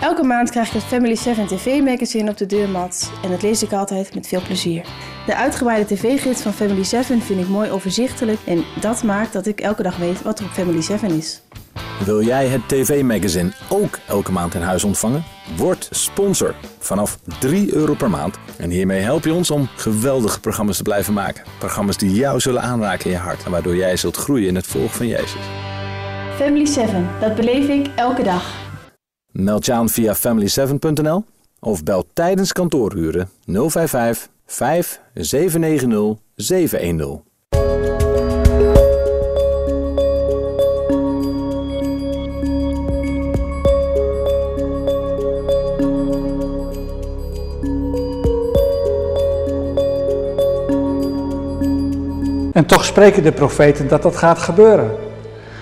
Elke maand krijg ik het Family 7 TV magazine op de deurmat en dat lees ik altijd met veel plezier. De uitgebreide tv-gids van Family 7 vind ik mooi overzichtelijk en dat maakt dat ik elke dag weet wat er op Family 7 is. Wil jij het tv-magazine ook elke maand in huis ontvangen? Word sponsor vanaf 3 euro per maand. En hiermee help je ons om geweldige programma's te blijven maken. Programma's die jou zullen aanraken in je hart en waardoor jij zult groeien in het volgen van Jezus. Family 7, dat beleef ik elke dag. Meld je aan via family7.nl of bel tijdens kantooruren 055 5790 710. En toch spreken de profeten dat dat gaat gebeuren.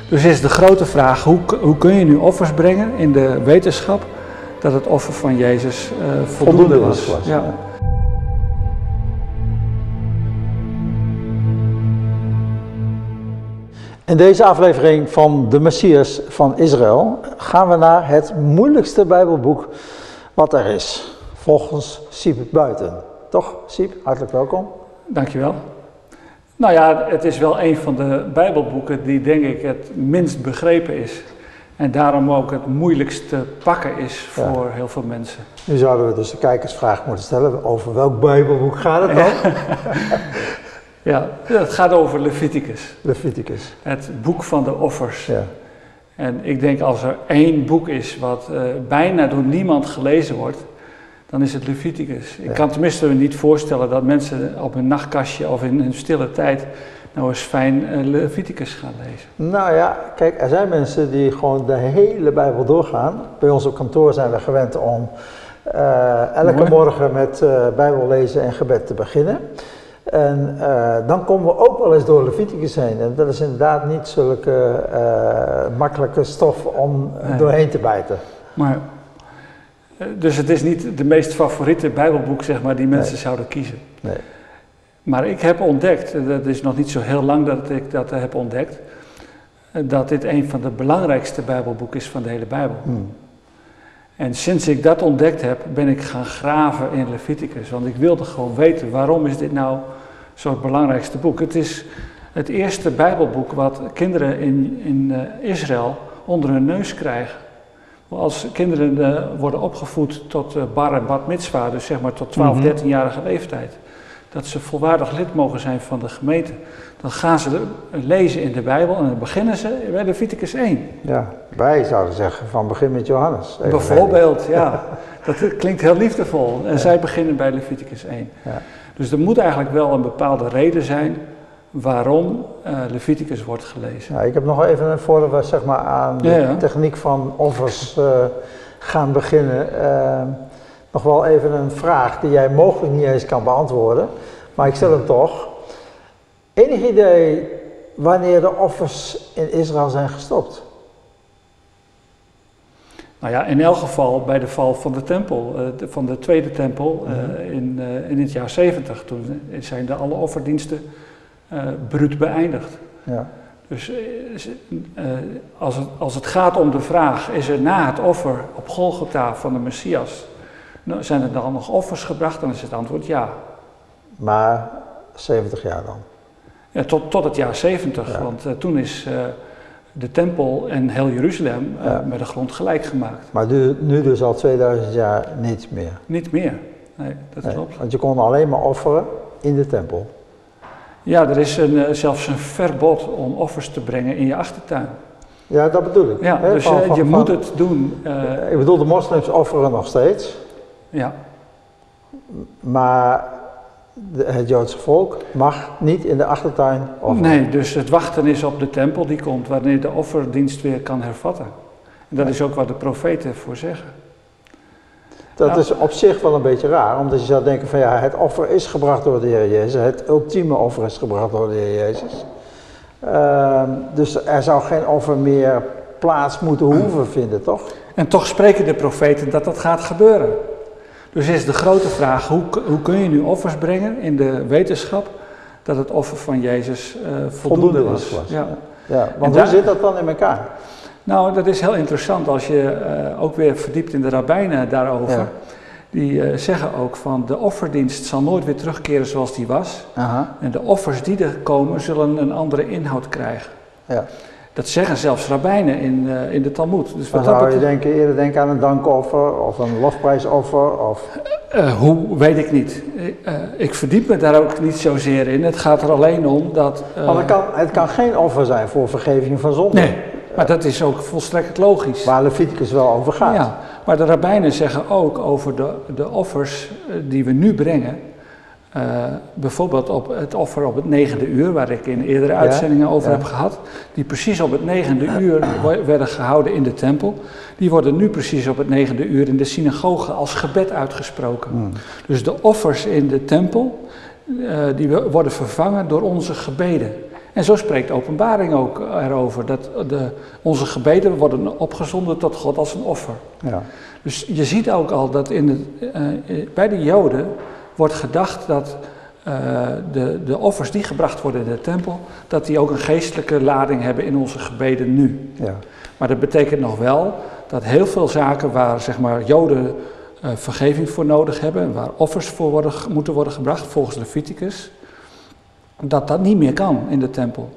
Dus is de grote vraag, hoe, hoe kun je nu offers brengen in de wetenschap dat het offer van Jezus uh, voldoende, was. was. Ja. In deze aflevering van de Messias van Israël gaan we naar het moeilijkste Bijbelboek wat er is, volgens Siep Buiten. Toch, Siep? Hartelijk welkom. Dankjewel. Nou ja, het is wel een van de Bijbelboeken die denk ik het minst begrepen is. En daarom ook het moeilijkst te pakken is voor heel veel mensen. Nu zouden we dus de kijkersvraag moeten stellen, over welk Bijbelboek gaat het dan? ja, het gaat over Leviticus. Leviticus. Het boek van de offers. Ja. En ik denk als er één boek is wat uh, bijna door niemand gelezen wordt, dan is het Leviticus. Ik kan tenminste niet voorstellen dat mensen op hun nachtkastje of in hun stille tijd nou eens fijn uh, Leviticus gaan lezen. Nou ja, kijk, er zijn mensen die gewoon de hele Bijbel doorgaan. Bij ons op kantoor zijn we gewend om uh, elke morgen met uh, Bijbel lezen en gebed te beginnen. En dan komen we ook wel eens door Leviticus heen. En dat is inderdaad niet zulke makkelijke stof om nee. doorheen te bijten. Maar dus het is niet de meest favoriete Bijbelboek, zeg maar, die mensen zouden kiezen. Nee. Maar ik heb ontdekt, dat is nog niet zo heel lang dat ik dat heb ontdekt, dat dit een van de belangrijkste Bijbelboeken is van de hele Bijbel. Hmm. En sinds ik dat ontdekt heb, ben ik gaan graven in Leviticus. Want ik wilde gewoon weten, waarom is dit nou zo'n belangrijkste boek? Het is het eerste Bijbelboek wat kinderen in, in Israël onder hun neus krijgen. Als kinderen uh, worden opgevoed tot uh, bar en bat mitzwa, dus zeg maar tot 12, 13-jarige mhm. leeftijd, dat ze volwaardig lid mogen zijn van de gemeente, dan gaan ze lezen in de Bijbel en dan beginnen ze bij Leviticus 1. Ja, wij zouden zeggen van begin met Johannes. Bijvoorbeeld, ja. Dat klinkt heel liefdevol. En zij beginnen bij Leviticus 1. Ja. Dus er moet eigenlijk wel een bepaalde reden zijn waarom uh, Leviticus wordt gelezen. Ja, ik heb nog even, voordat we zeg maar, aan de ja, techniek van offers uh, gaan beginnen, uh, nog wel even een vraag die jij mogelijk niet eens kan beantwoorden, maar ik stel hem toch. Enig idee wanneer de offers in Israël zijn gestopt? Nou ja, in elk geval bij de val van de tempel, van de tweede tempel mm in, in het jaar 70. Toen zijn de alle offerdiensten bruut beëindigd. Ja. Dus uh, als, het, als het gaat om de vraag, is er na het offer op Golgotha van de Messias, nou, zijn er dan nog offers gebracht? Dan is het antwoord ja. Maar 70 jaar dan? Ja, tot, tot het jaar 70, ja. want toen is de tempel en heel Jeruzalem ja. met de grond gelijk gemaakt. Maar nu, nu, dus al 2000 jaar niet meer? Niet meer, nee, dat nee, klopt. Want je kon alleen maar offeren in de tempel? Ja, er is een, uh, zelfs een verbod om offers te brengen in je achtertuin. Ja, dat bedoel ik. Ja, dus van, van, je van, moet het doen. Uh, ik bedoel, de moslims offeren nog steeds. Ja. Maar de, het Joodse volk mag niet in de achtertuin offeren. Nee, dus het wachten is op de tempel die komt wanneer de offerdienst weer kan hervatten. En dat ja. is ook wat de profeten voor zeggen. Dat ja. is op zich wel een beetje raar, omdat je zou denken van ja, het offer is gebracht door de Heer Jezus, het ultieme offer is gebracht door de Heer Jezus. Uh, dus er zou geen offer meer plaats moeten hoeven vinden, toch? En toch spreken de profeten dat dat gaat gebeuren. Dus is de grote vraag, hoe, hoe kun je nu offers brengen in de wetenschap dat het offer van Jezus uh, voldoende, voldoende was? was. Ja. ja. want hoe zit dat dan in elkaar? Nou, dat is heel interessant als je eh, ook weer verdiept in de rabbijnen daarover. Ja. Die eh, zeggen ook van de offerdienst zal nooit weer terugkeren zoals die was. Aha, En de offers die er komen zullen een andere inhoud krijgen. ja. Dat zeggen zelfs rabbijnen in, eh, in de Talmud. Dus Dan wat dat zou je denken, eerder denken aan een dankoffer of een lofprijsoffer. Of, hoe weet ik niet. Ik verdiep me daar ook niet zozeer in. Het gaat er alleen om dat. maar het kan, het kan geen offer zijn voor vergeving van zonde. nee, maar dat is ook volstrekt logisch. Waar Leviticus wel over gaat. Ja, maar de rabbijnen zeggen ook over de, de offers eh, die we nu brengen. eh, bijvoorbeeld op het offer op het negende uur, waar ik in eerdere Ja, uitzendingen over ja. heb gehad. Die precies op het negende uur werden gehouden in de tempel. Die worden nu precies op het negende uur in de synagoge als gebed uitgesproken. Hmm. Dus de offers in de tempel, eh, die worden vervangen door onze gebeden. En zo spreekt openbaring ook erover, dat de, onze gebeden worden opgezonden tot God als een offer. Ja. Dus je ziet ook al dat in het, eh, eh, bij de Joden wordt gedacht dat eh, de, de offers die gebracht worden in de tempel, dat die ook een geestelijke lading hebben in onze gebeden nu. Ja. Maar dat betekent nog wel dat heel veel zaken waar zeg maar, Joden vergeving voor nodig hebben, en waar offers voor worden, moeten worden gebracht volgens Leviticus, dat dat niet meer kan in de tempel.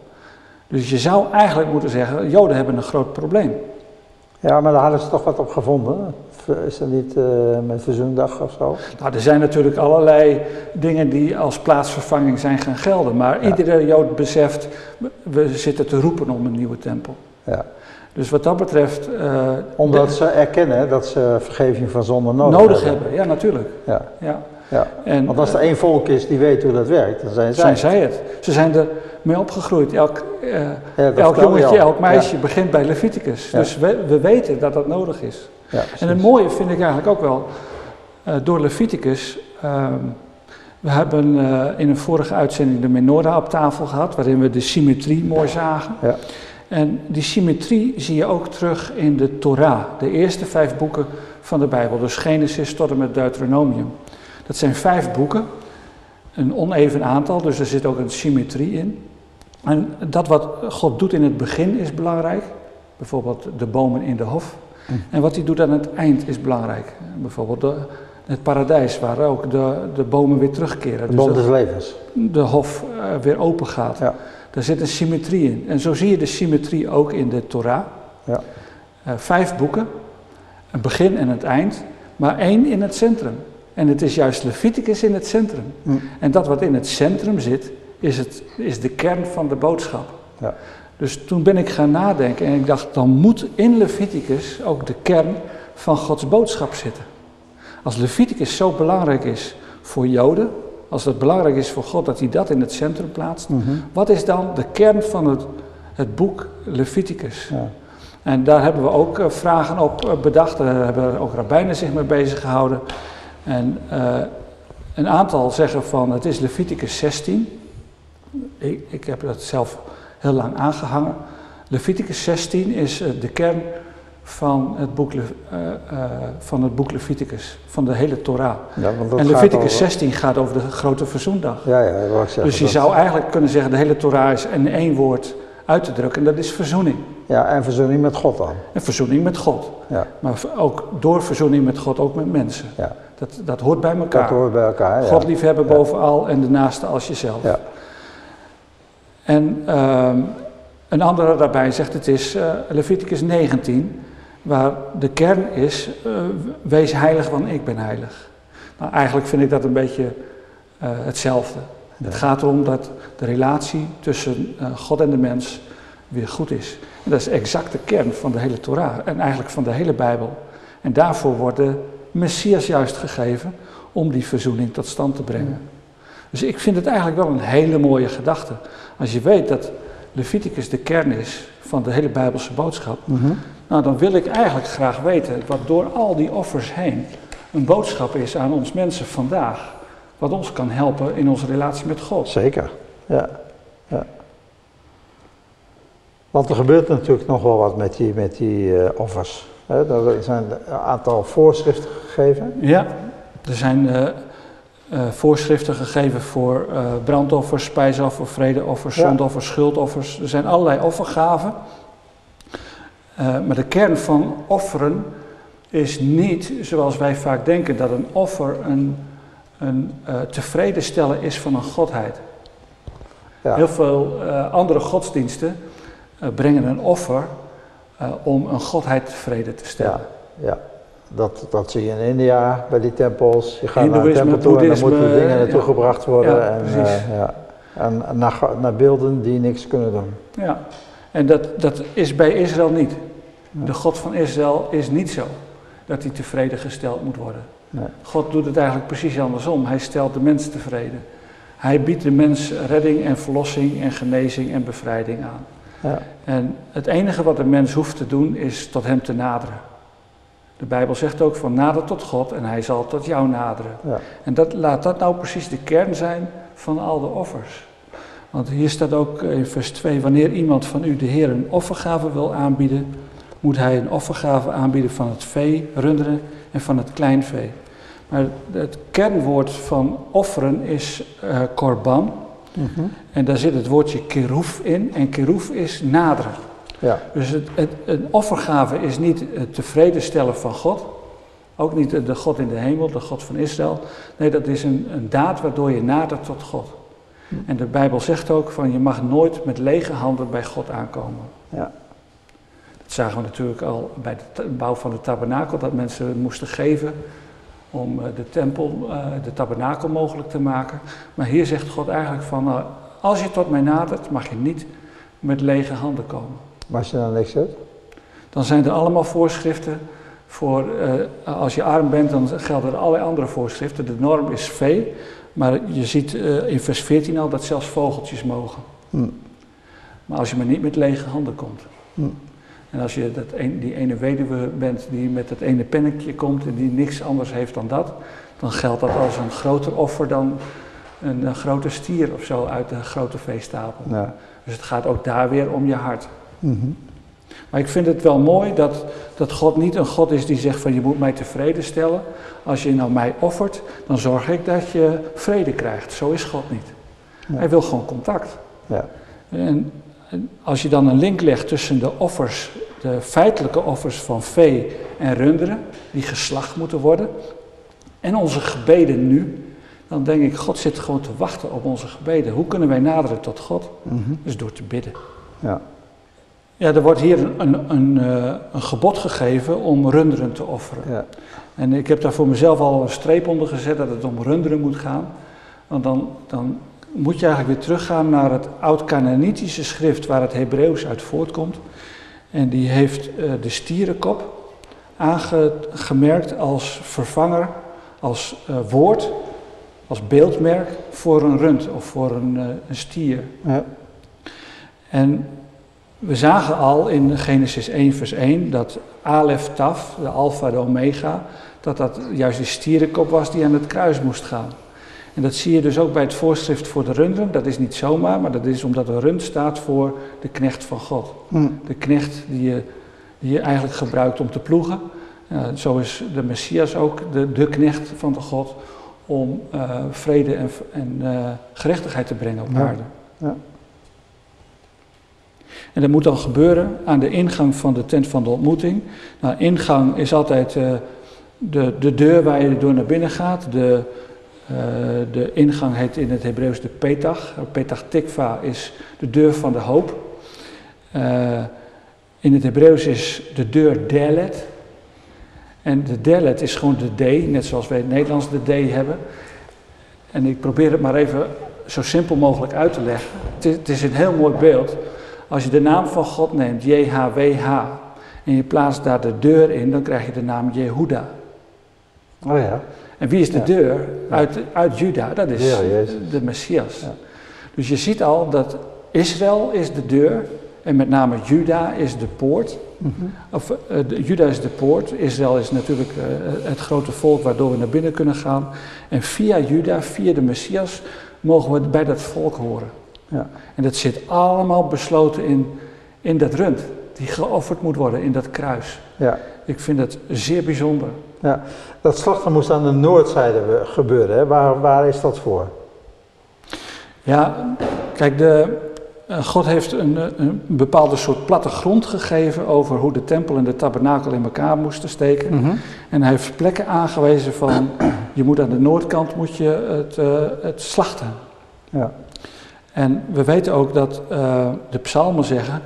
Dus je zou eigenlijk moeten zeggen, Joden hebben een groot probleem. ja, maar daar hadden ze toch wat op gevonden. Is dat niet eh, met verzoendag of zo? Nou, er zijn natuurlijk allerlei dingen die als plaatsvervanging zijn gaan gelden. Maar Ja. iedere Jood beseft, we- zitten te roepen om een nieuwe tempel. Ja. Dus wat dat betreft... eh, Omdat de- ze erkennen dat ze vergeving van zonde nodig, nodig hebben. Ja, natuurlijk. Ja. Ja. Ja. En, Want als er eh, één volk is die weet hoe dat werkt, dan zijn zij. zijn zij het. Ze zijn er mee opgegroeid. Elk, Ja, dat elk jongetje, elk meisje begint bij Leviticus. Dus we, we weten dat dat nodig is. Ja, En het mooie vind ik eigenlijk ook wel, eh, door Leviticus, ehm, we hebben in een vorige uitzending de menorah op tafel gehad, waarin we de symmetrie mooi zagen. Ja. En die symmetrie zie je ook terug in de Torah, de eerste vijf boeken van de Bijbel, dus Genesis tot en met Deuteronomium. Dat zijn vijf boeken, een oneven aantal, dus er zit ook een symmetrie in. En dat wat God doet in het begin is belangrijk, bijvoorbeeld de bomen in de hof. En wat hij doet aan het eind is belangrijk. Bijvoorbeeld de, het paradijs, waar ook de, de bomen weer terugkeren. De Dus bond dat des levens. de hof eh, weer open gaat. Ja. Daar zit een symmetrie in. En zo zie je de symmetrie ook in de Torah. Ja. Eh, vijf boeken, een begin en het eind, maar één in het centrum. En het is juist Leviticus in het centrum. En dat wat in het centrum zit, is, het, is de kern van de boodschap. Ja. Dus toen ben ik gaan nadenken en ik dacht, dan moet in Leviticus ook de kern van Gods boodschap zitten. Als Leviticus zo belangrijk is voor Joden, als het belangrijk is voor God dat hij dat in het centrum plaatst, Mhm. wat is dan de kern van het, het boek Leviticus? Ja. En daar hebben we ook eh, vragen op eh, bedacht, daar hebben ook rabbijnen zich mee bezig gehouden. En eh, een aantal zeggen van het is Leviticus 16. Ik, ik heb dat zelf heel lang aangehangen. Leviticus 16 is eh, de kern van het, boek, eh, van het boek Leviticus, van de hele Torah. Ja, En Leviticus over- 16 gaat over de grote verzoendag. Ja, ja, ik zeggen. Dus je Dat- zou eigenlijk kunnen zeggen, de hele Torah is in één woord uit te drukken. En dat is verzoening. Ja, en verzoening met God dan. En verzoening met God. Ja, Maar ook door verzoening met God ook met mensen. ja. Dat, dat hoort bij dat elkaar. hoort bij elkaar. God liefhebben Ja. bovenal en de naaste als jezelf. Ja. En ehm, een andere daarbij zegt het is eh, Leviticus 19, waar de kern is, eh, wees heilig want ik ben heilig. Nou, eigenlijk vind ik dat een beetje eh, hetzelfde. Het gaat erom dat de relatie tussen God en de mens weer goed is. En dat is exact de kern van de hele Torah en eigenlijk van de hele Bijbel. En daarvoor wordt de Messias juist gegeven om die verzoening tot stand te brengen. Dus ik vind het eigenlijk wel een hele mooie gedachte. Als je weet dat Leviticus de kern is van de hele Bijbelse boodschap, Mhm. nou dan wil ik eigenlijk graag weten wat door al die offers heen een boodschap is aan ons mensen vandaag. Wat ons kan helpen in onze relatie met God. Zeker, ja. ja. Want er gebeurt natuurlijk nog wel wat met die, met die eh, offers. Er zijn een aantal voorschriften gegeven. Ja, er zijn eh, eh, voorschriften gegeven voor eh, brandoffers, spijsoffers, vredeoffers, Ja. zondoffers, schuldoffers. Er zijn allerlei offergaven. Maar de kern van offeren is niet zoals wij vaak denken dat een offer een, een uh, tevreden stellen is van een godheid. Ja. Heel veel uh, andere godsdiensten brengen een offer om een godheid tevreden te stellen. Ja, ja. Dat, dat zie je in India bij die tempels. Je gaat naar een tempel toe en dan moeten dingen naartoe gebracht worden. Ja, en, ja. en naar, naar beelden die niks kunnen doen. Ja, en dat, dat is bij Israël niet. De God van Israël is niet zo dat hij tevreden gesteld moet worden. Nee. God doet het eigenlijk precies andersom. Hij stelt de mens tevreden. Hij biedt de mens redding en verlossing en genezing en bevrijding aan. Ja. En het enige wat de mens hoeft te doen is tot hem te naderen. De Bijbel zegt ook van nader tot God en hij zal tot jou naderen. Ja. En dat, laat dat nou precies de kern zijn van al de offers. Want hier staat ook in vers 2, wanneer iemand van u de Heer een offergave wil aanbieden, moet hij een offergave aanbieden van het vee, runderen en van het kleinvee. Maar het kernwoord van offeren is uh, korban. En daar zit het woordje keroef in. En keroef is naderen. Ja. Dus het, het, een offergave is niet het tevreden stellen van God. Ook niet de God in de hemel, de God van Israël. Nee, dat is een, een daad waardoor je nadert tot God. En de Bijbel zegt ook van je mag nooit met lege handen bij God aankomen. Ja. Dat zagen we natuurlijk al bij de bouw van de tabernakel, dat mensen moesten geven om eh, de tempel, eh, de tabernakel mogelijk te maken. Maar hier zegt God eigenlijk van, nou, als je tot mij nadert, mag je niet met lege handen komen. Maar als je dan niks hebt? Dan zijn er allemaal voorschriften voor, uh, als je arm bent, dan gelden er allerlei andere voorschriften. De norm is vee, maar je ziet uh, in vers 14 al dat zelfs vogeltjes mogen. Hm. Maar als je maar niet met lege handen komt. Hm. En als je dat een, die ene weduwe bent die met dat ene pennetje komt en die niks anders heeft dan dat, dan geldt dat als een groter offer dan een, een grote stier of zo uit de grote veestapel. Ja. Dus het gaat ook daar weer om je hart. Mm Maar ik vind het wel mooi dat, dat God niet een God is die zegt van je moet mij tevreden stellen. Als je nou mij offert, dan zorg ik dat je vrede krijgt. Zo is God niet. Hij wil gewoon contact. Ja. En als je dan een link legt tussen de offers, de feitelijke offers van vee en runderen, die geslacht moeten worden, en onze gebeden nu, dan denk ik, God zit gewoon te wachten op onze gebeden. Hoe kunnen wij naderen tot God? Mm Dus door te bidden. Ja. Ja, er wordt hier een, een, een, eh, een gebod gegeven om runderen te offeren. Ja. En ik heb daar voor mezelf al een streep onder gezet dat het om runderen moet gaan. Want dan, dan moet je eigenlijk weer teruggaan naar het oud-Canaanitische schrift waar het Hebreeuws uit voortkomt. En die heeft uh, de stierenkop aangemerkt als vervanger, als uh, woord, als beeldmerk voor een rund of voor een, uh, een stier. Ja. En we zagen al in Genesis 1 vers 1 dat Alef Taf, de alfa, de omega, dat dat juist die stierenkop was die aan het kruis moest gaan. En dat zie je dus ook bij het voorschrift voor de runderen. Dat is niet zomaar, maar dat is omdat de rund staat voor de knecht van God. Hmm. De knecht die je, die je eigenlijk gebruikt om te ploegen. zo is de Messias ook de, de knecht van de God om uh, vrede en, en uh, gerechtigheid te brengen op aarde. Ja. En dat moet dan gebeuren aan de ingang van de tent van de ontmoeting. Nou, ingang is altijd uh, de, de deur waar je door naar binnen gaat. De, uh, de ingang heet in het Hebreeuws de Petach. Petach Tikva is de deur van de hoop. Uh, in het Hebreeuws is de deur Delet. En de Delet is gewoon de D, net zoals wij in het Nederlands de D hebben. En ik probeer het maar even zo simpel mogelijk uit te leggen. Het is, het is een heel mooi beeld. Als je de naam van God neemt, JHWH, en je plaatst daar de deur in, dan krijg je de naam Jehuda. Oh ja. En wie is de deur uit, uit Juda? Dat is de Messias. Dus je ziet al dat Israël is de deur en met name Juda is de poort. Mhm. Of uh, Juda is de poort, Israël is natuurlijk uh, het grote volk waardoor we naar binnen kunnen gaan. En via Juda, via de Messias, mogen we bij dat volk horen. Ja. En dat zit allemaal besloten in, in dat rund, die geofferd moet worden in dat kruis. Ja. Ik vind dat zeer bijzonder. Ja, dat slachten moest aan de noordzijde gebeuren. Hè? Waar, waar is dat voor? Ja, kijk, de, eh, God heeft een, eh, een, bepaalde soort plattegrond gegeven over hoe de tempel en de tabernakel in elkaar moesten steken. Mhm. En hij heeft plekken aangewezen van, je moet aan de noordkant moet je het, uh, het slachten. Ja. En we weten ook dat uh, de psalmen zeggen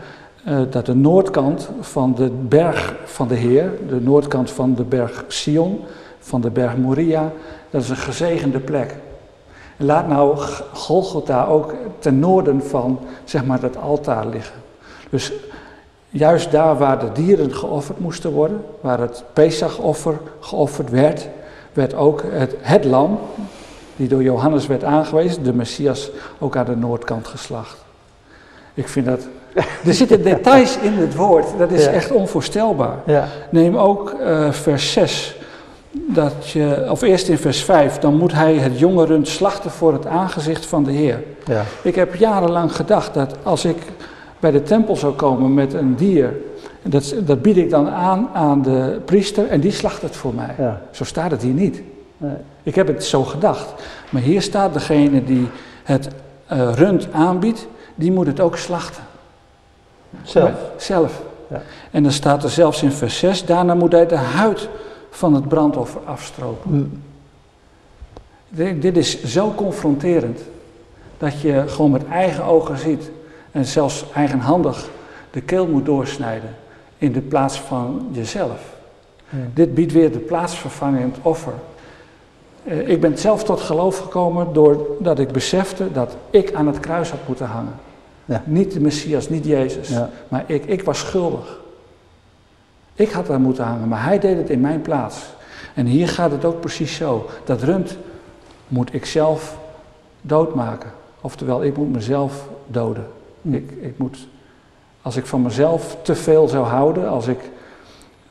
uh, dat de noordkant van de berg van de Heer, de noordkant van de berg Sion, van de berg Moria, dat is een gezegende plek. En laat nou Golgotha ook ten noorden van zeg maar, dat altaar liggen. Dus juist daar waar de dieren geofferd moesten worden, waar het Pesachoffer geofferd werd, werd ook het, het lam, die door Johannes werd aangewezen, de Messias, ook aan de noordkant geslacht. Ik vind dat. Er zitten details in het woord, dat is Ja. echt onvoorstelbaar. Ja. Neem ook eh, vers 6. Dat je, of eerst in vers 5, dan moet hij het jonge rund slachten voor het aangezicht van de Heer. Ja. Ik heb jarenlang gedacht dat als ik bij de tempel zou komen met een dier, dat, dat bied ik dan aan aan de priester en die slacht het voor mij. Zo staat het hier niet. Nee. Ik heb het zo gedacht. Maar hier staat degene die het eh, rund aanbiedt, die moet het ook slachten. Zelf. Zelf. Ja. En dan staat er zelfs in vers 6, daarna moet hij de huid van het brandoffer afstropen. Mm. Dit dit is zo confronterend dat je gewoon met eigen ogen ziet en zelfs eigenhandig de keel moet doorsnijden in de plaats van jezelf. Dit biedt weer de plaatsvervangend offer. Eh, ik ben zelf tot geloof gekomen doordat ik besefte dat ik aan het kruis had moeten hangen. Ja. Niet de Messias, niet Jezus, Ja. maar ik, ik was schuldig. Ik had daar moeten hangen, maar hij deed het in mijn plaats. En hier gaat het ook precies zo. Dat rund moet ik zelf doodmaken. Oftewel, ik moet mezelf doden. Hm. Ik, ik moet, als ik van mezelf te veel zou houden, als ik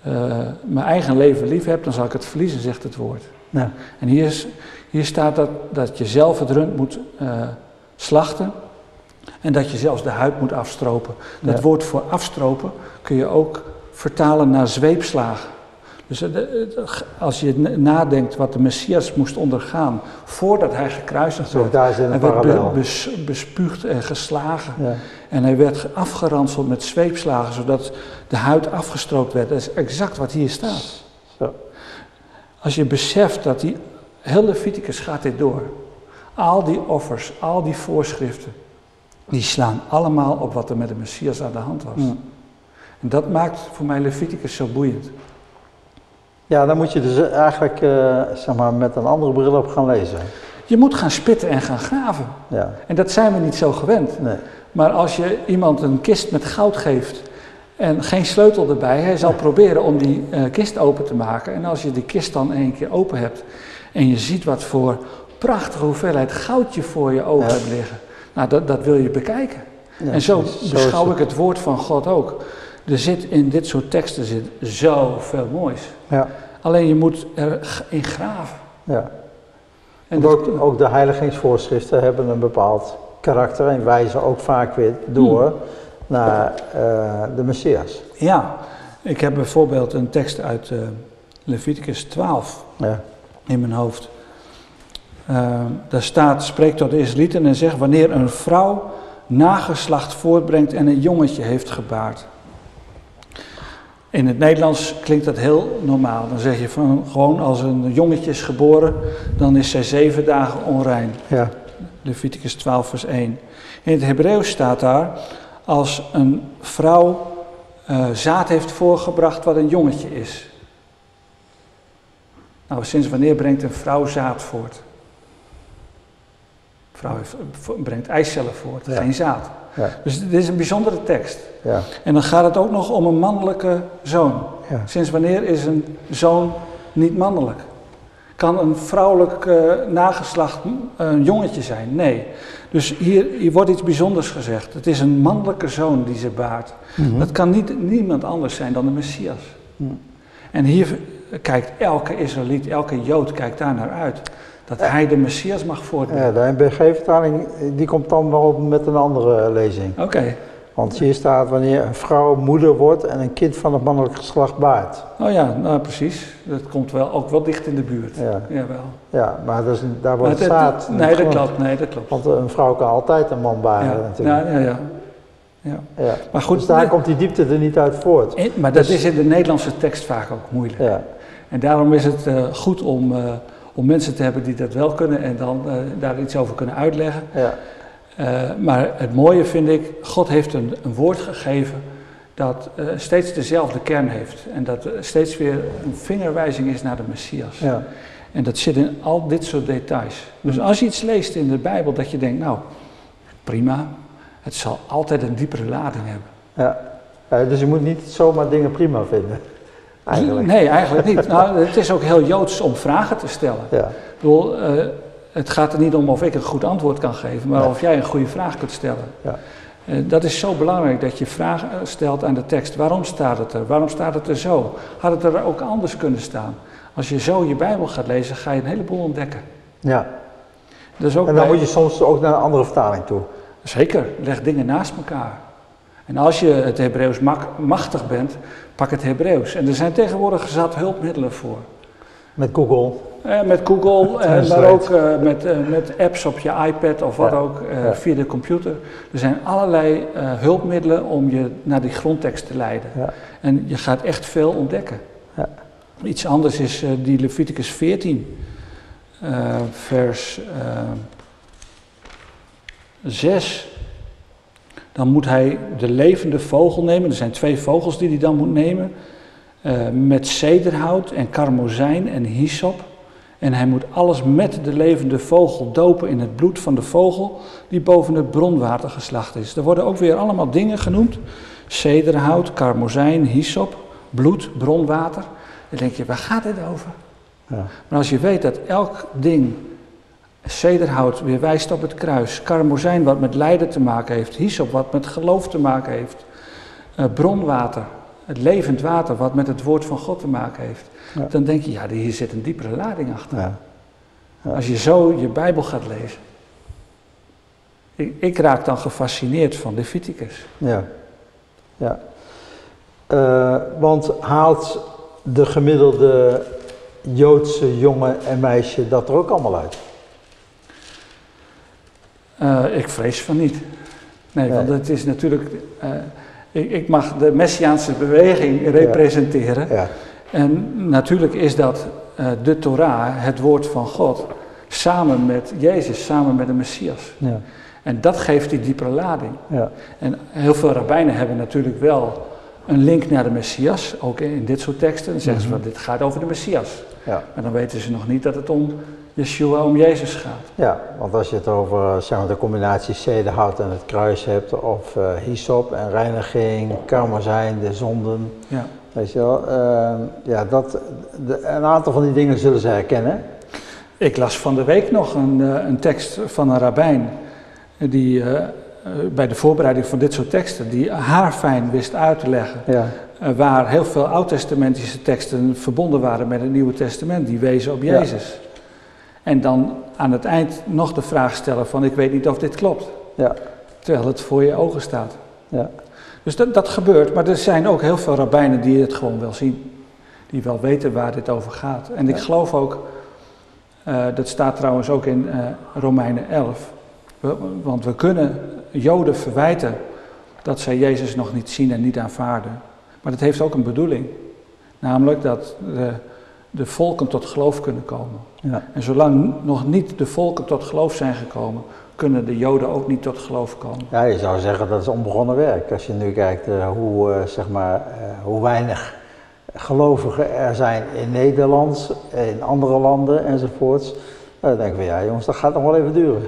eh, mijn eigen leven lief heb, dan zal ik het verliezen, zegt het woord. Ja. En hier, is, hier staat dat, dat je zelf het rund moet eh, slachten en dat je zelfs de huid moet afstropen. Dat Ja. woord voor afstropen kun je ook vertalen naar zweepslagen. Dus eh, de- als je nadenkt wat de Messias moest ondergaan voordat hij gekruisigd werd. daar zit een Hij werd bespuugd en geslagen. Ja. En hij werd afgeranseld met zweepslagen, zodat de huid afgestroopt werd. Dat is exact wat hier staat. Zo. Als je beseft dat die hele Leviticus gaat dit door. Al die offers, al die voorschriften, die slaan allemaal op wat er met de Messias aan de hand was. Mm. En dat maakt voor mij Leviticus zo boeiend. Ja, dan moet je dus eigenlijk eh, zeg maar, met een andere bril op gaan lezen. Je moet gaan spitten en gaan graven. Ja, En dat zijn we niet zo gewend. nee. Maar als je iemand een kist met goud geeft en geen sleutel erbij, hij zal proberen om die eh, kist open te maken. En als je die kist dan één keer open hebt en je ziet wat voor prachtige hoeveelheid goud je voor je ogen Ja. hebt liggen, nou dat, dat wil je bekijken. Ja, en zo beschouw ik het woord van God ook. Er zit in dit soort teksten zit zoveel moois. Ja, Alleen je moet erin graven. ja. En Want dat- ook, ook de heiligingsvoorschriften hebben een bepaald karakter en wijzen ook vaak weer door Hmm. naar eh, de Messias. ja, ik heb bijvoorbeeld een tekst uit eh, Leviticus 12 Ja, in mijn hoofd. Eh, daar staat, spreek tot de Israëlieten en zegt, wanneer een vrouw nageslacht voortbrengt en een jongetje heeft gebaard. In het Nederlands klinkt dat heel normaal. Dan zeg je van, gewoon als een jongetje is geboren, dan is zij zeven dagen onrein. ja, Leviticus 12 vers 1. In het Hebreeuws staat daar, als een vrouw eh, zaad heeft voorgebracht wat een jongetje is. Nou, sinds wanneer brengt een vrouw zaad voort? Vrouw brengt eicellen voort, Ja. geen zaad. ja, Dus dit is een bijzondere tekst. ja, En dan gaat het ook nog om een mannelijke zoon. ja. Sinds wanneer is een zoon niet mannelijk? Kan een vrouwelijk eh, nageslacht een jongetje zijn? Nee. Dus hier, hier wordt iets bijzonders gezegd. Het is een mannelijke zoon die ze baart. Mhm. Dat kan niet, niemand anders zijn dan de Messias. Mhm. En hier kijkt elke Israëliet, elke Jood kijkt daar naar uit. Dat hij de Messias mag voortbrengen. Ja, de NBG-vertaling die komt dan wel met een andere lezing. Oké. Want hier staat wanneer een vrouw moeder wordt en een kind van het mannelijk geslacht baart. Oh ja, nou precies. Dat komt wel, ook wel dicht in de buurt. Ja, Jawel. ja maar is, daar wordt het- zaad. nee, dat klopt. Nee, dat klopt. Want een vrouw kan altijd een man baren Ja, natuurlijk. ja, ja, ja. Ja. Ja. Maar goed, dus daar nee. komt die diepte er niet uit voort. In- maar dat is in de Nederlandse tekst vaak ook moeilijk. Ja, En daarom is het eh, goed om, eh, om mensen te hebben die dat wel kunnen en dan eh, daar iets over kunnen uitleggen. ja, Eh, maar het mooie vind ik, God heeft een, een woord gegeven dat eh, steeds dezelfde kern heeft. En dat steeds weer een vingerwijzing is naar de Messias. ja, En dat zit in al dit soort details. Dus als je iets leest in de Bijbel dat je denkt, nou, prima, het zal altijd een diepere lading hebben. ja. Dus je moet niet zomaar dingen prima vinden. Eigenlijk. Nee, eigenlijk niet. Nou, het is ook heel joods om vragen te stellen. Ja, Ik bedoel, eh, het gaat er niet om of ik een goed antwoord kan geven, maar Nee. of jij een goede vraag kunt stellen. Ja. Eh, dat is zo belangrijk dat je vragen stelt aan de tekst. Waarom staat het er? Waarom staat het er zo? Had het er ook anders kunnen staan? Als je zo je Bijbel gaat lezen, ga je een heleboel ontdekken. ja. Ook En dan bij- moet je soms ook naar een andere vertaling toe. Zeker, leg dingen naast elkaar. En als je het Hebreeuws machtig bent, pak het Hebreeuws. En er zijn tegenwoordig zat hulpmiddelen voor. Met Google. Eh, met Google, eh, maar ook eh, met, eh, met apps op je iPad of wat Ja, ook, eh, ja. via de computer. Er zijn allerlei eh, hulpmiddelen om je naar die grondtekst te leiden. Ja. En je gaat echt veel ontdekken. Ja. Iets anders is eh, die Leviticus 14, eh, vers eh 6. Dan moet hij de levende vogel nemen. Er zijn twee vogels die hij dan moet nemen. eh, met cederhout en karmozijn en hyssop. En hij moet alles met de levende vogel dopen in het bloed van de vogel die boven het bronwater geslacht is. Er worden ook weer allemaal dingen genoemd. Cederhout, karmozijn, hyssop, bloed, bronwater. Dan denk je, waar gaat dit over? Ja. Maar als je weet dat elk ding, cederhout weer wijst op het kruis, karmozijn wat met lijden te maken heeft, hyssop wat met geloof te maken heeft, eh, bronwater, het levend water wat met het woord van God te maken heeft, Ja. dan denk je, ja, hier zit een diepere lading achter. Ja. Ja. Als je zo je Bijbel gaat lezen. Ik, ik raak dan gefascineerd van Leviticus. Ja. ja. Eh, want haalt de gemiddelde Joodse jongen en meisje dat er ook allemaal uit? Eh, ik vrees van niet. Nee, Nee. want het is natuurlijk. eh, ik, ik mag de Messiaanse beweging representeren. Ja. En natuurlijk is dat eh, de Torah, het woord van God, samen met Jezus, samen met de Messias. Ja. En dat geeft die diepere lading. Ja. En heel veel rabbijnen hebben natuurlijk wel een link naar de Messias, ook in dit soort teksten. Dan zeggen ze Mhm. van dit gaat over de Messias. Ja. Maar dan weten ze nog niet dat het om Yeshua, om Jezus gaat. ja, want als je het over zeg maar, de combinatie cederhout en het kruis hebt, of eh hyssop en reiniging, karmozijn, de zonden, Ja. weet je wel, eh, ja, dat, de, een aantal van die dingen zullen ze herkennen. Ik las van de week nog een, eh, een tekst van een rabbijn eh, die eh, eh, bij de voorbereiding van dit soort teksten, die haarfijn wist uit te leggen, Ja, eh, waar heel veel oud-testamentische teksten verbonden waren met het Nieuwe Testament, die wezen op Ja. En dan aan het eind nog de vraag stellen van ik weet niet of dit klopt, ja, terwijl het voor je ogen staat. ja, Dus dat, dat gebeurt, maar er zijn ook heel veel rabbijnen die het gewoon wel zien. Die wel weten waar dit over gaat. En ik Ja. geloof ook, eh, dat staat trouwens ook in eh, Romeinen 11. We- want we kunnen Joden verwijten dat zij Jezus nog niet zien en niet aanvaarden. Maar dat heeft ook een bedoeling. Namelijk dat de, de volken tot geloof kunnen komen. ja, En zolang nog niet de volken tot geloof zijn gekomen, kunnen de Joden ook niet tot geloof komen. ja. je zou zeggen dat is onbegonnen werk. Als je nu kijkt eh, hoe, eh, zeg maar, eh, hoe weinig gelovigen er zijn in Nederland, in andere landen enzovoorts. Dan denk ik van ja jongens, dat gaat nog wel even duren.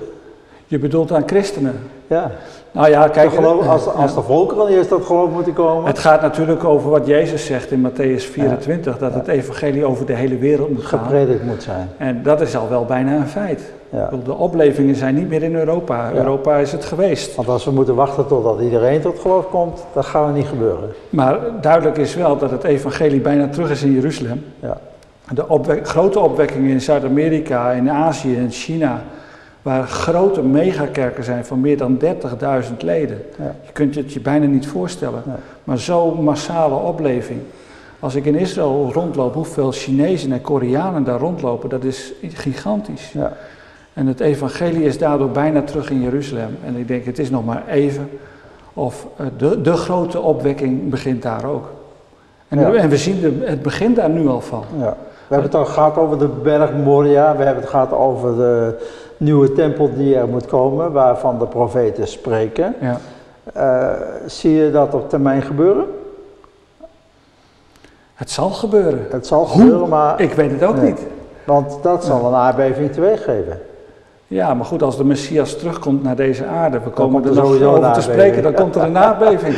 Je bedoelt aan christenen. Ja, Nou ja, kijk, de geloof, als, als de volkeren eerst tot geloof moeten komen. het gaat natuurlijk over wat Jezus zegt in Matthäus 24, dat het evangelie over de hele wereld moet gaan. gepredikt moet zijn. En dat is al wel bijna een feit. Ja. De oplevingen zijn niet meer in Europa. Ja. Europa is het geweest. Want als we moeten wachten totdat iedereen tot geloof komt, dat gaat niet gebeuren. Maar duidelijk is wel dat het evangelie bijna terug is in Jeruzalem. Ja. De opwek- grote opwekkingen in Zuid-Amerika, in Azië, in China, waar grote megakerken zijn van meer dan 30.000 leden. Ja. Je kunt het je bijna niet voorstellen. Maar zo'n massale opleving. Als ik in Israël rondloop, hoeveel Chinezen en Koreanen daar rondlopen, dat is gigantisch. Ja. En het evangelie is daardoor bijna terug in Jeruzalem. En ik denk, het is nog maar even Of eh, de, de grote opwekking begint daar ook. En, Ja. en we zien de, het begin daar nu al van. Ja. We hebben het al gehad over de berg Moria, we hebben het gehad over de nieuwe tempel die er moet komen, waarvan de profeten spreken. Ja. Eh, zie je dat op termijn gebeuren? Het zal gebeuren. Het zal Hoe? gebeuren, maar, Ik weet het ook Nee. niet. want dat zal een aardbeving teweeg geven. Ja, maar goed, als de Messias terugkomt naar deze aarde, we komen er nog sowieso over te spreken, dan komt er een aardbeving.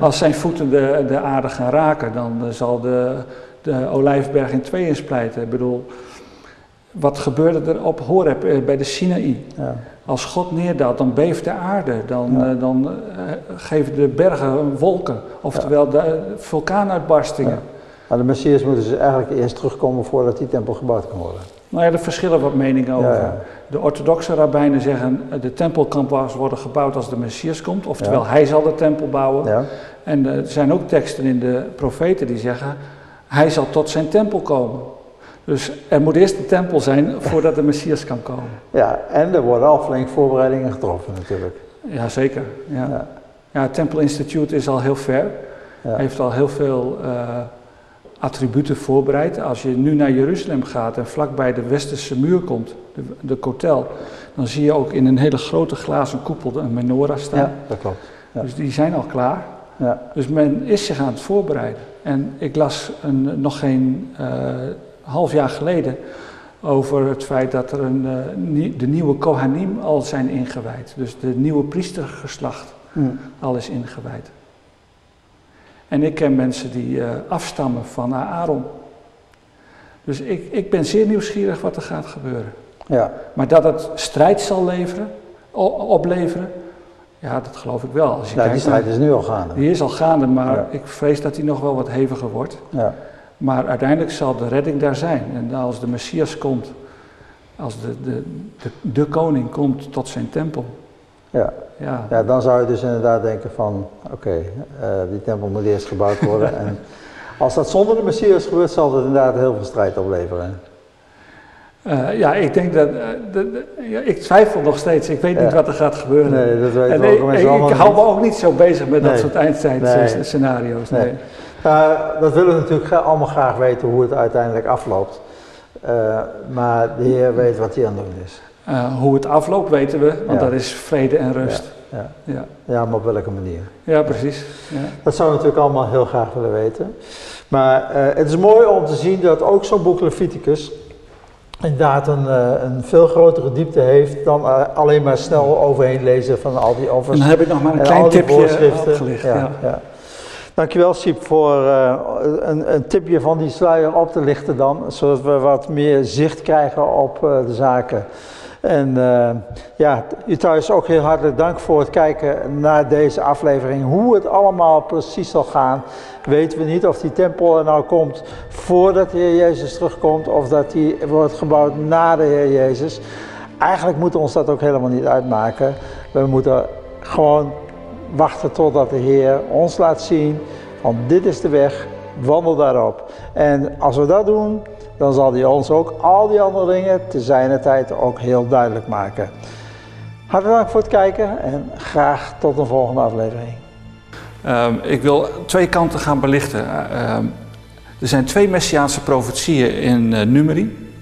Als zijn voeten de, de aarde gaan raken, dan eh, zal de, de olijfberg in tweeën splijten. Ik bedoel, wat gebeurde er op Horeb eh, bij de Sinaï? Ja. Als God neerdaalt, dan beeft de aarde, dan, Ja. eh, dan eh, geven de bergen wolken, oftewel de vulkaanuitbarstingen. Maar de Messias moeten dus eigenlijk eerst terugkomen voordat die tempel gebouwd kan worden. Nou ja, er verschillen wat meningen over. De orthodoxe rabbijnen zeggen de tempel kan pas worden gebouwd als de Messias komt, oftewel hij zal de tempel bouwen. Ja? En er zijn ook teksten in de profeten die zeggen hij zal tot zijn tempel komen. Dus er moet eerst de tempel zijn voordat de Messias kan komen. ja, en er worden al flink voorbereidingen getroffen natuurlijk. Jazeker. Ja. Ja. Ja. het Temple Institute is al heel ver. Ja. Heeft al heel veel eh, attributen voorbereid. Als je nu naar Jeruzalem gaat en vlakbij de westerse muur komt, de, de kotel, dan zie je ook in een hele grote glazen koepel een menorah staan. ja, dat klopt. ja. Dus die zijn al klaar. Ja. Dus men is zich aan het voorbereiden. En ik las een, nog geen eh, half jaar geleden over het feit dat er een, eh, de nieuwe Kohanim al zijn ingewijd. Dus de nieuwe priestergeslacht Hm. al is ingewijd. En ik ken mensen die eh, afstammen van Aaron. Dus ik, ik ben zeer nieuwsgierig wat er gaat gebeuren. ja. Maar dat het strijd zal leveren, opleveren, ja, dat geloof ik wel. Als je Ja, die strijd is nu al gaande. die is al gaande, maar Ja. ik vrees dat die nog wel wat heviger wordt. Ja. Maar uiteindelijk zal de redding daar zijn. En als de Messias komt, als de, de, de, de koning komt tot zijn tempel, Ja. ja, ja, dan zou je dus inderdaad denken van, oké, eh, die tempel moet eerst gebouwd worden. en als dat zonder de Messias gebeurt, zal het inderdaad heel veel strijd opleveren. Eh, ja ik denk dat, eh, de- de- ja, ik twijfel nog steeds. Ik weet niet wat er gaat gebeuren. Nee, dat weten en we ik, ook ik, mensen allemaal ik hou me ook niet zo bezig met dat soort eindtijd Nee. scenario's. Nee. Ja, dat willen we natuurlijk allemaal graag weten hoe het uiteindelijk afloopt. Eh, maar de Heer weet wat hij aan het doen is. Eh, hoe het afloopt weten we, want Ja. dat is vrede en rust. Ja. Ja, Ja, maar op welke manier? ja precies. Ja. Dat zouden we natuurlijk allemaal heel graag willen weten. Maar eh, het is mooi om te zien dat ook zo'n boek Leviticus inderdaad een, eh, een veel grotere diepte heeft dan eh, alleen maar snel overheen lezen van al die En offers. dan heb ik nog maar een en klein al die tipje opgelicht. Ja, Ja. Dankjewel Siep voor eh, een, een tipje van die sluier op te lichten dan, zodat we wat meer zicht krijgen op eh, de zaken. En eh, ja, u thuis ook heel hartelijk dank voor het kijken naar deze aflevering. Hoe het allemaal precies zal gaan, weten we niet. Of die tempel er nou komt voordat de Heer Jezus terugkomt, of dat die wordt gebouwd na de Heer Jezus. Eigenlijk moeten we ons dat ook helemaal niet uitmaken. We moeten gewoon wachten totdat de Heer ons laat zien van dit is de weg, wandel daarop. En als we dat doen, dan zal hij ons ook al die andere dingen te zijner tijd ook heel duidelijk maken. Hartelijk dank voor het kijken en graag tot een volgende aflevering. Ehm, ik wil twee kanten gaan belichten. Eh, ehm, er zijn twee messiaanse profetieën in eh, Numeri.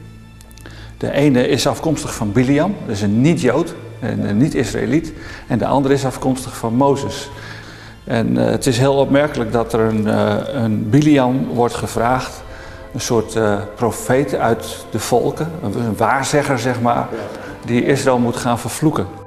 De ene is afkomstig van Biliam, is een niet-Jood, een, een niet-Israëliet. En de andere is afkomstig van Mozes. En eh, het is heel opmerkelijk dat er een, eh, een Biliam wordt gevraagd, een soort eh, profeet uit de volken, een waarzegger zeg maar, die Israël moet gaan vervloeken.